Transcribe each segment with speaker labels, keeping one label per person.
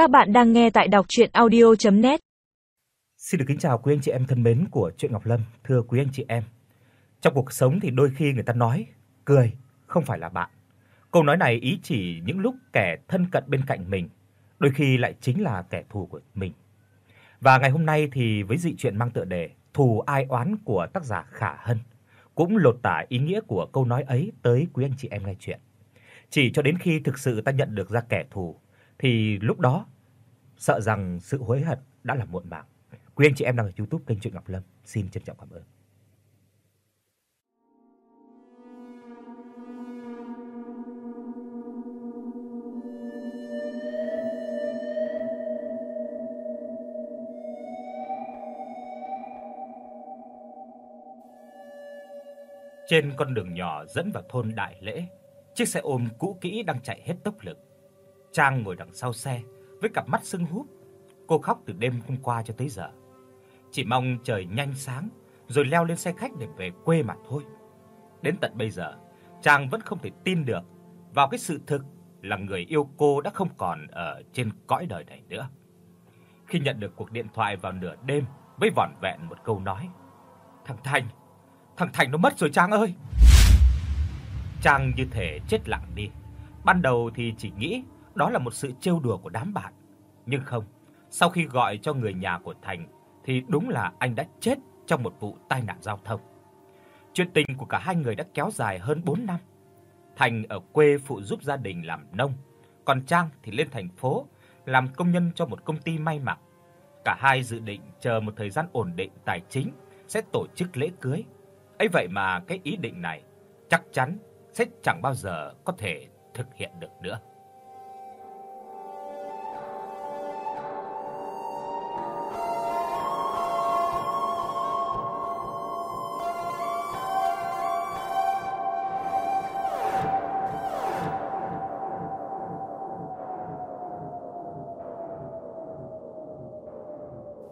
Speaker 1: Các bạn đang nghe tại đọc audio net
Speaker 2: Xin được kính chào quý anh chị em thân mến của truyện Ngọc Lâm, thưa quý anh chị em. Trong cuộc sống thì đôi khi người ta nói cười không phải là bạn. Câu nói này ý chỉ những lúc kẻ thân cận bên cạnh mình, đôi khi lại chính là kẻ thù của mình. Và ngày hôm nay thì với dị truyện mang tựa đề Thù ai oán của tác giả Khả Hân cũng lột tả ý nghĩa của câu nói ấy tới quý anh chị em nghe truyện. Chỉ cho đến khi thực sự ta nhận được ra kẻ thù thì lúc đó sợ rằng sự hối hận đã là muộn màng. Quý anh chị em đang ở YouTube kênh truyện Ngọc Lâm, xin trân trọng cảm ơn. Trên con đường nhỏ dẫn vào thôn Đại Lễ, chiếc xe ôm cũ kỹ đang chạy hết tốc lực. Trang ngồi đằng sau xe với cặp mắt sưng húp. Cô khóc từ đêm hôm qua cho tới giờ. Chỉ mong trời nhanh sáng rồi leo lên xe khách để về quê mà thôi. Đến tận bây giờ, Trang vẫn không thể tin được vào cái sự thực là người yêu cô đã không còn ở trên cõi đời này nữa. Khi nhận được cuộc điện thoại vào nửa đêm với vỏn vẹn một câu nói: "Thằng Thành, thằng Thành nó mất rồi Trang ơi." Trang như thể chết lặng đi. Ban đầu thì chỉ nghĩ đó là một sự trêu đùa của đám bạn, nhưng không, sau khi gọi cho người nhà của Thành thì đúng là anh đã chết trong một vụ tai nạn giao thông. Chuyện tình của cả hai người đã kéo dài hơn 4 năm. Thành ở quê phụ giúp gia đình làm nông, còn Trang thì lên thành phố làm công nhân cho một công ty may mặc. Cả hai dự định chờ một thời gian ổn định tài chính sẽ tổ chức lễ cưới. Ấy vậy mà cái ý định này chắc chắn sẽ chẳng bao giờ có thể thực hiện được nữa.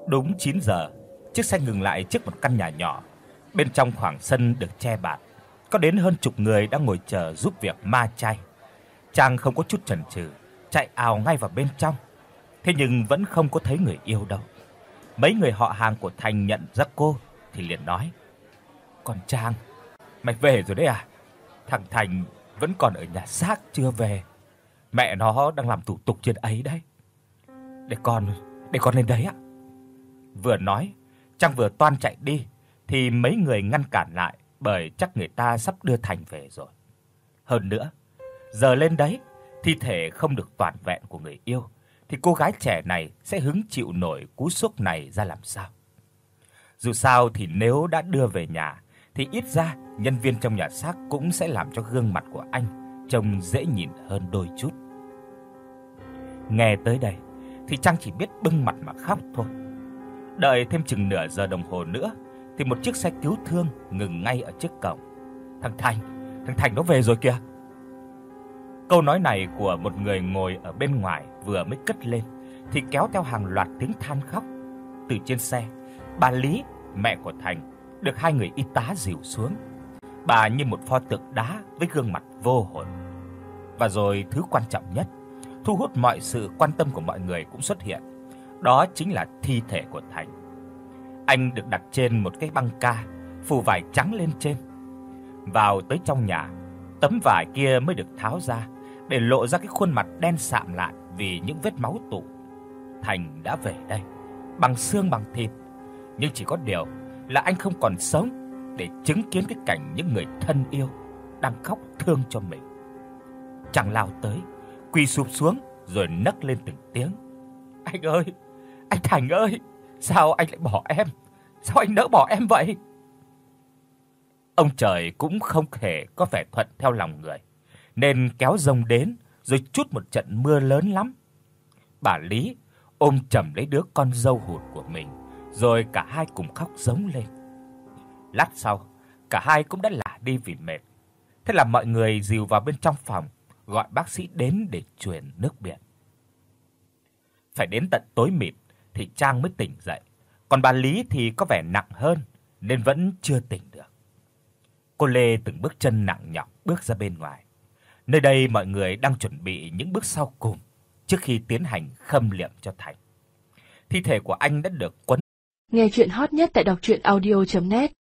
Speaker 2: Đúng 9 giờ, chiếc xe ngừng lại trước một căn nhà nhỏ. Bên trong khoảng sân được che bạt, có đến hơn chục người đang ngồi chờ giúp việc ma chay. Trang không có chút chần chừ, chạy ào ngay vào bên trong. Thế nhưng vẫn không có thấy người yêu đâu. Mấy người họ hàng của Thành nhận ra cô thì liền nói: "Còn Trang, mày về rồi đấy à? Thằng Thành vẫn còn ở nhà xác chưa về. Mẹ nó đang làm thủ tục trên ấy đấy. Để con, để con lên đấy ạ." Vừa nói, Trang vừa toan chạy đi thì mấy người ngăn cản lại bởi chắc người ta sắp đưa Thành về rồi. Hơn nữa, giờ lên đấy, thi thể không được toàn vẹn của người yêu thì cô gái trẻ này sẽ hứng chịu nổi cú sốc này ra làm sao? Dù sao thì nếu đã đưa về nhà thì ít ra nhân viên trong nhà xác cũng sẽ làm cho gương mặt của anh trông dễ nhìn hơn đôi chút. Nghe tới đây thì Trang chỉ biết bưng mặt mà khóc thôi. Đợi thêm chừng nửa giờ đồng hồ nữa thì một chiếc xe cứu thương ngừng ngay ở trước cổng. Thằng Thành, thằng Thành nó về rồi kìa. Câu nói này của một người ngồi ở bên ngoài vừa mới cất lên thì kéo theo hàng loạt tiếng than khóc. Từ trên xe, bà Lý, mẹ của Thành, được hai người y tá dìu xuống. Bà như một pho tượng đá với gương mặt vô hồn. Và rồi thứ quan trọng nhất, thu hút mọi sự quan tâm của mọi người cũng xuất hiện đó chính là thi thể của Thành. Anh được đặt trên một cái băng ca, phủ vải trắng lên trên. Vào tới trong nhà, tấm vải kia mới được tháo ra để lộ ra cái khuôn mặt đen sạm lại vì những vết máu tụ. Thành đã về đây, bằng xương bằng thịt, nhưng chỉ có điều là anh không còn sống để chứng kiến cái cảnh những người thân yêu đang khóc thương cho mình. Chàng lao tới, quỳ sụp xuống rồi nấc lên từng tiếng. "Anh ơi, anh Thành ơi, sao anh lại bỏ em? Sao anh nỡ bỏ em vậy? Ông trời cũng không thể có vẻ thuận theo lòng người, nên kéo rông đến rồi chút một trận mưa lớn lắm. Bà Lý ôm chầm lấy đứa con dâu hụt của mình, rồi cả hai cùng khóc giống lên. Lát sau, cả hai cũng đã lả đi vì mệt. Thế là mọi người dìu vào bên trong phòng, gọi bác sĩ đến để truyền nước biển. Phải đến tận tối mịt thì Trang mới tỉnh dậy, còn bà Lý thì có vẻ nặng hơn nên vẫn chưa tỉnh được. Cô Lê từng bước chân nặng nhọc bước ra bên ngoài. Nơi đây mọi người đang chuẩn bị những bước sau cùng. trước khi tiến hành khâm liệm cho Thành. Thi thể của anh đã được quấn
Speaker 3: Nghe chuyện hot nhất tại đọc audio net